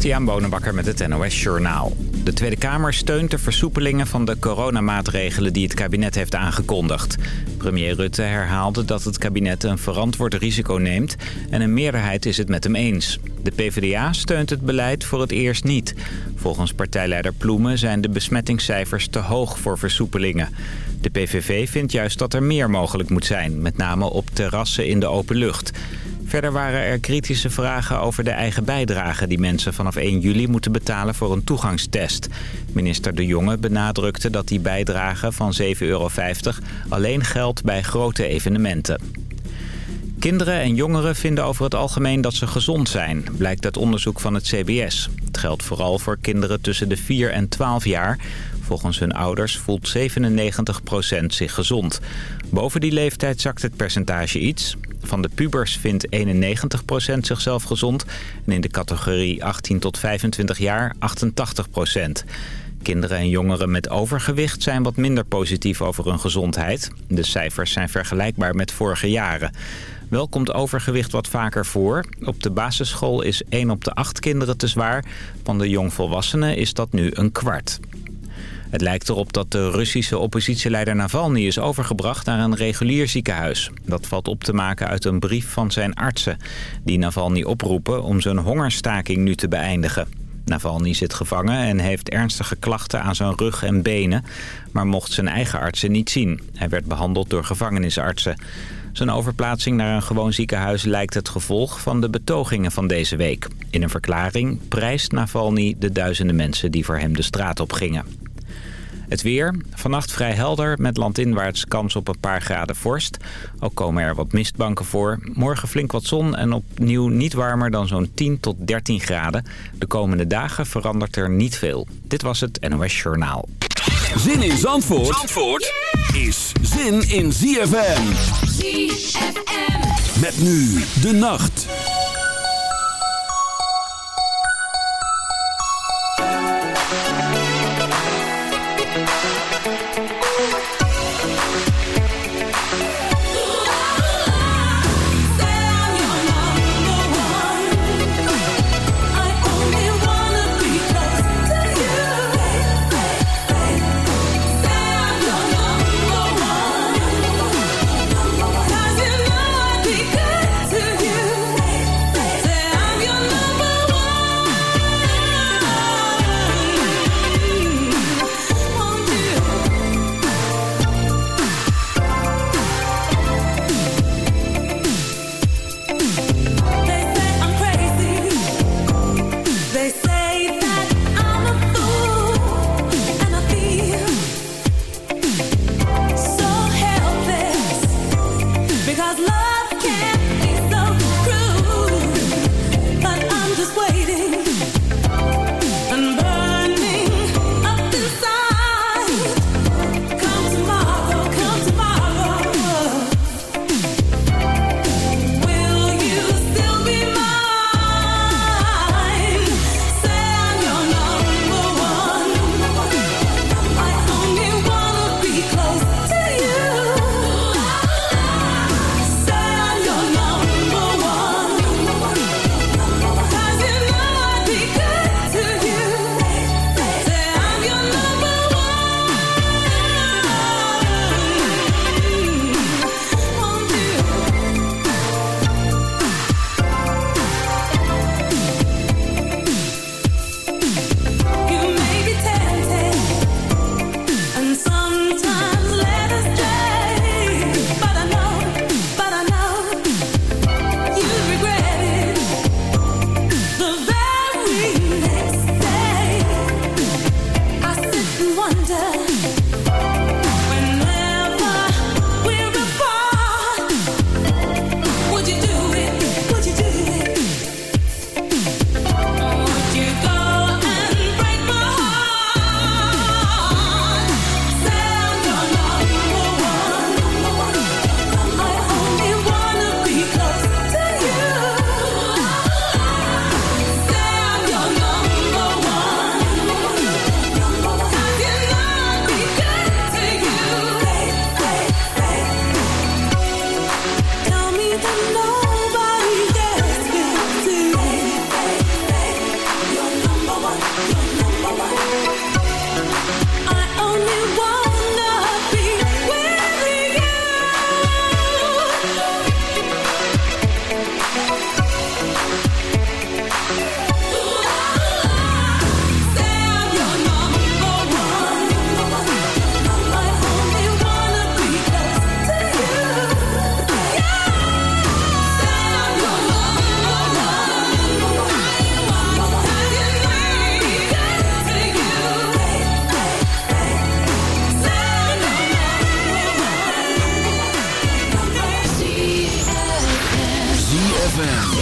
Christian Bonenbakker met het NOS Journaal. De Tweede Kamer steunt de versoepelingen van de coronamaatregelen die het kabinet heeft aangekondigd. Premier Rutte herhaalde dat het kabinet een verantwoord risico neemt en een meerderheid is het met hem eens. De PvdA steunt het beleid voor het eerst niet. Volgens partijleider Ploemen zijn de besmettingscijfers te hoog voor versoepelingen. De PVV vindt juist dat er meer mogelijk moet zijn, met name op terrassen in de open lucht. Verder waren er kritische vragen over de eigen bijdrage die mensen vanaf 1 juli moeten betalen voor een toegangstest. Minister De Jonge benadrukte dat die bijdrage van 7,50 euro alleen geldt bij grote evenementen. Kinderen en jongeren vinden over het algemeen dat ze gezond zijn, blijkt uit onderzoek van het CBS. Het geldt vooral voor kinderen tussen de 4 en 12 jaar. Volgens hun ouders voelt 97% zich gezond. Boven die leeftijd zakt het percentage iets. Van de pubers vindt 91% zichzelf gezond. En in de categorie 18 tot 25 jaar 88%. Kinderen en jongeren met overgewicht zijn wat minder positief over hun gezondheid. De cijfers zijn vergelijkbaar met vorige jaren. Wel komt overgewicht wat vaker voor. Op de basisschool is 1 op de 8 kinderen te zwaar. Van de jongvolwassenen is dat nu een kwart. Het lijkt erop dat de Russische oppositieleider Navalny is overgebracht naar een regulier ziekenhuis. Dat valt op te maken uit een brief van zijn artsen. Die Navalny oproepen om zijn hongerstaking nu te beëindigen. Navalny zit gevangen en heeft ernstige klachten aan zijn rug en benen... maar mocht zijn eigen artsen niet zien. Hij werd behandeld door gevangenisartsen. Zijn overplaatsing naar een gewoon ziekenhuis lijkt het gevolg van de betogingen van deze week. In een verklaring prijst Navalny de duizenden mensen die voor hem de straat op gingen. Het weer. Vannacht vrij helder met landinwaarts kans op een paar graden vorst. Ook komen er wat mistbanken voor. Morgen flink wat zon en opnieuw niet warmer dan zo'n 10 tot 13 graden. De komende dagen verandert er niet veel. Dit was het NOS Journaal. Zin in Zandvoort, Zandvoort is zin in ZFM. ZFM. Met nu de nacht. ZFM.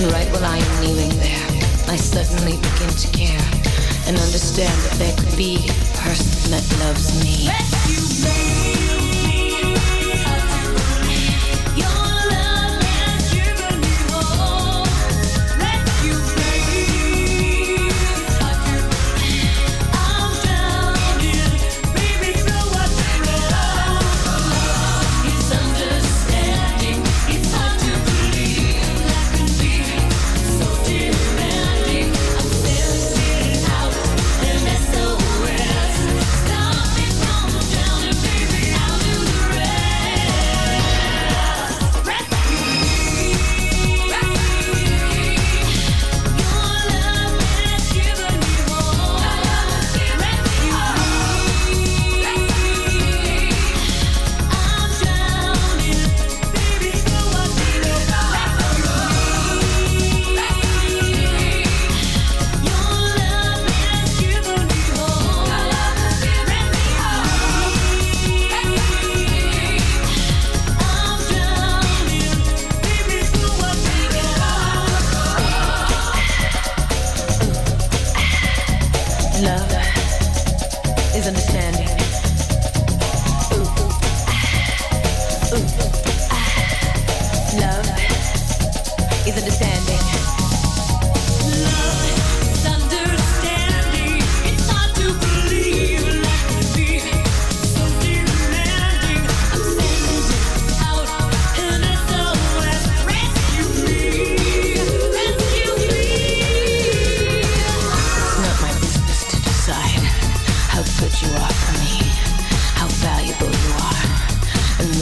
And right while I am kneeling there, I suddenly begin to care and understand that there could be a person that loves me.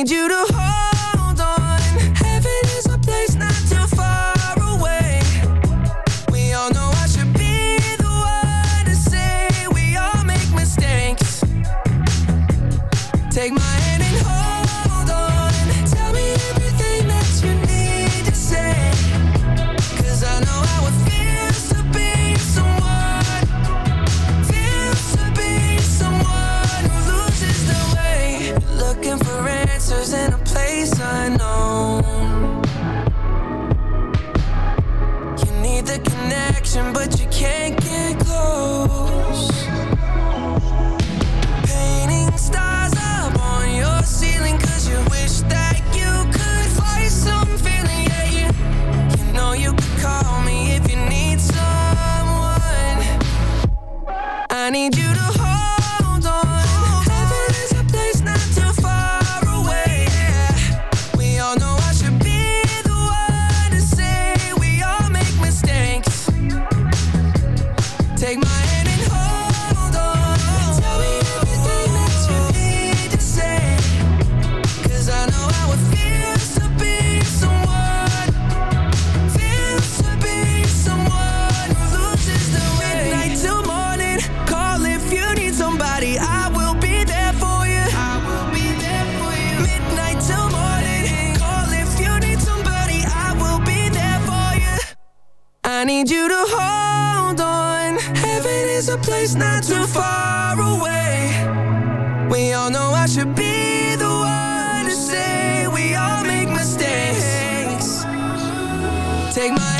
need you to There's a place not too far away. We all know I should be the one to say we all make mistakes. Take my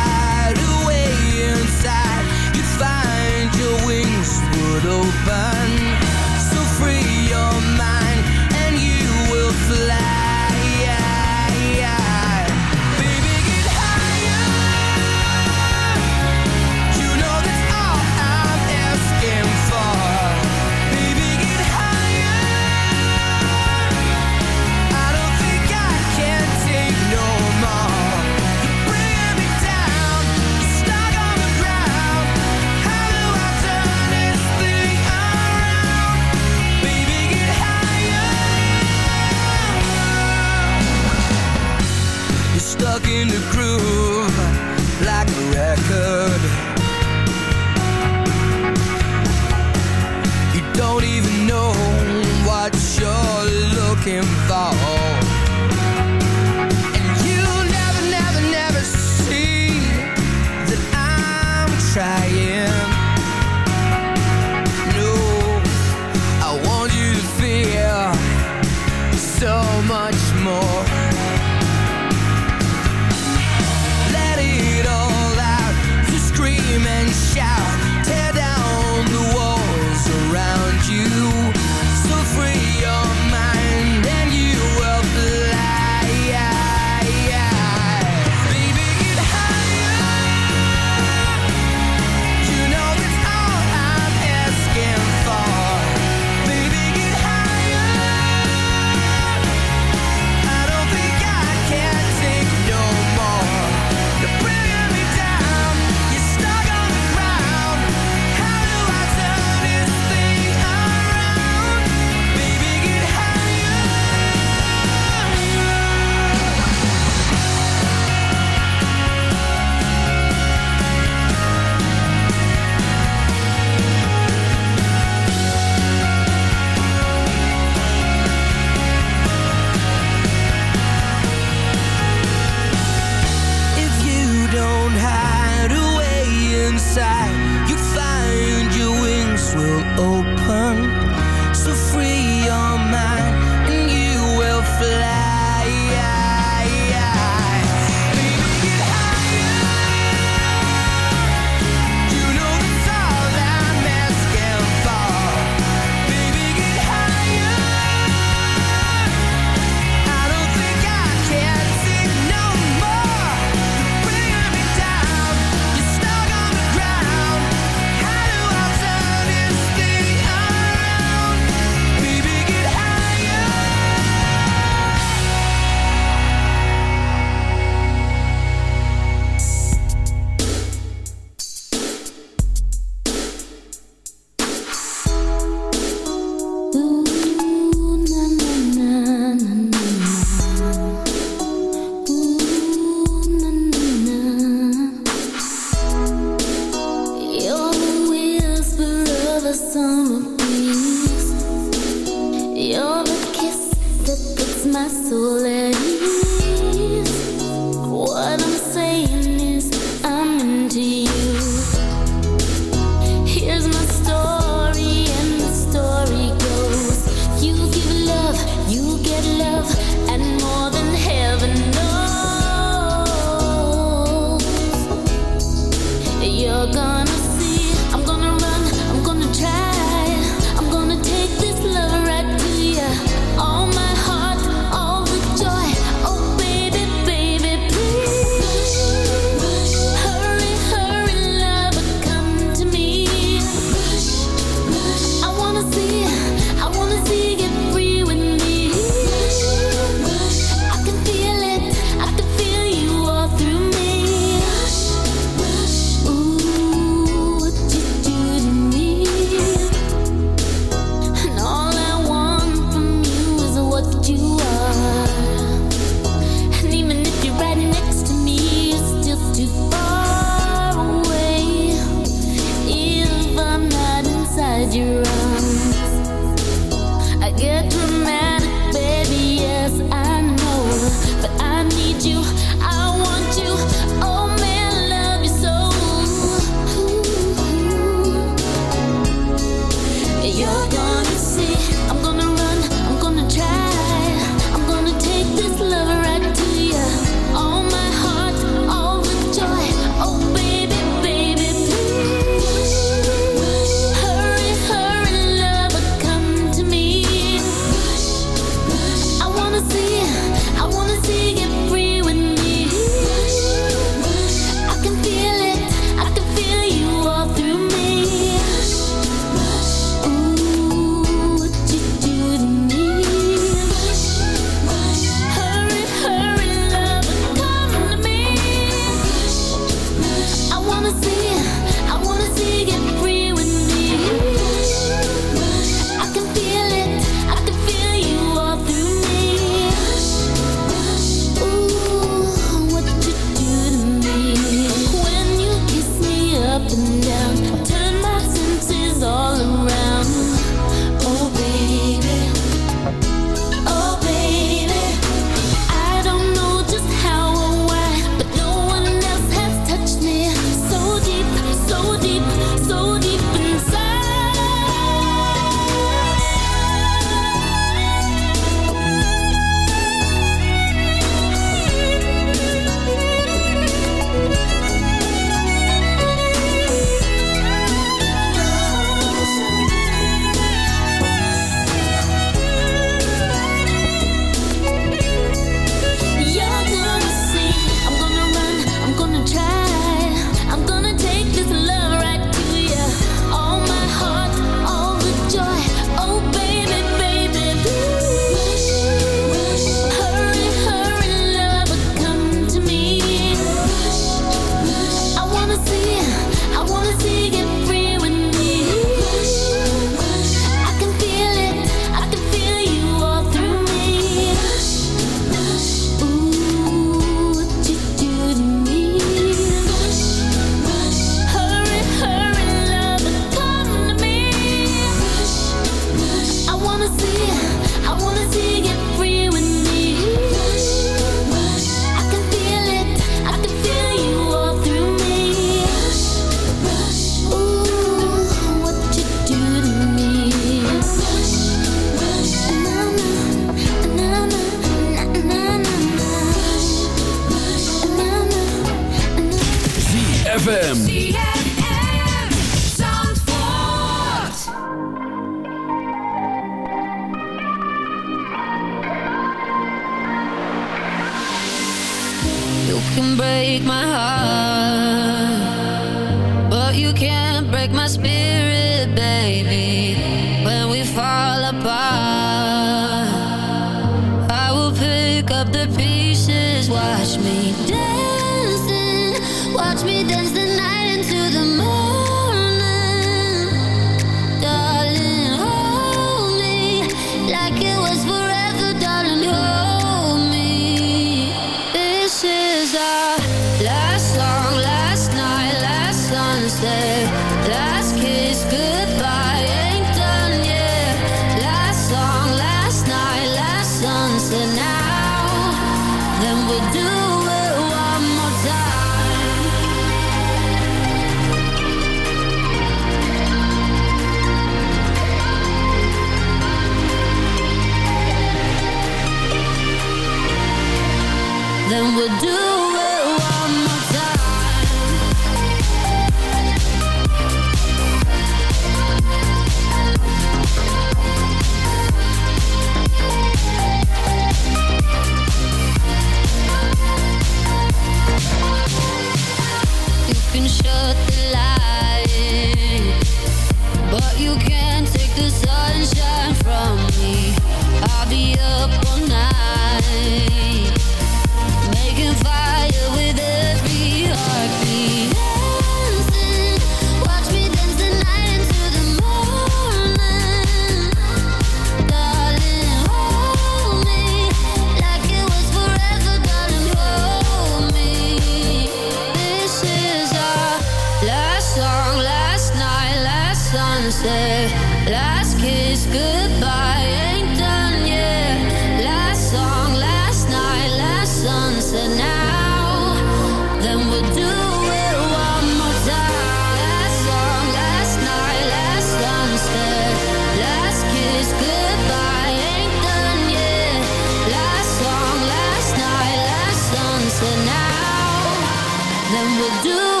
Then we'll do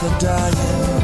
the dying.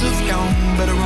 days of young, better run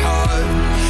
Discover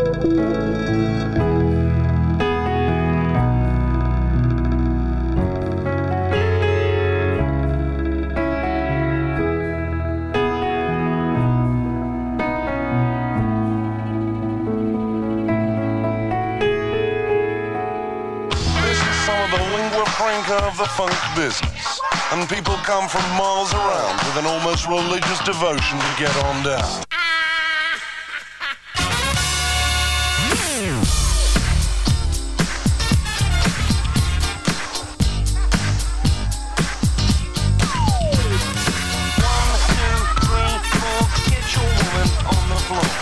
Funk business. And people come from miles around with an almost religious devotion to get on down.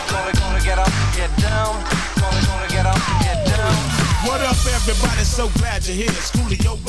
We're going to get up, get down. Gotta, gotta get up, get down. What up, everybody? So glad you're here. Flow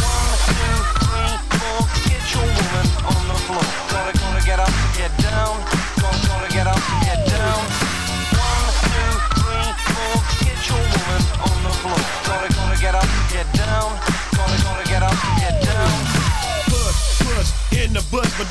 In the bush, but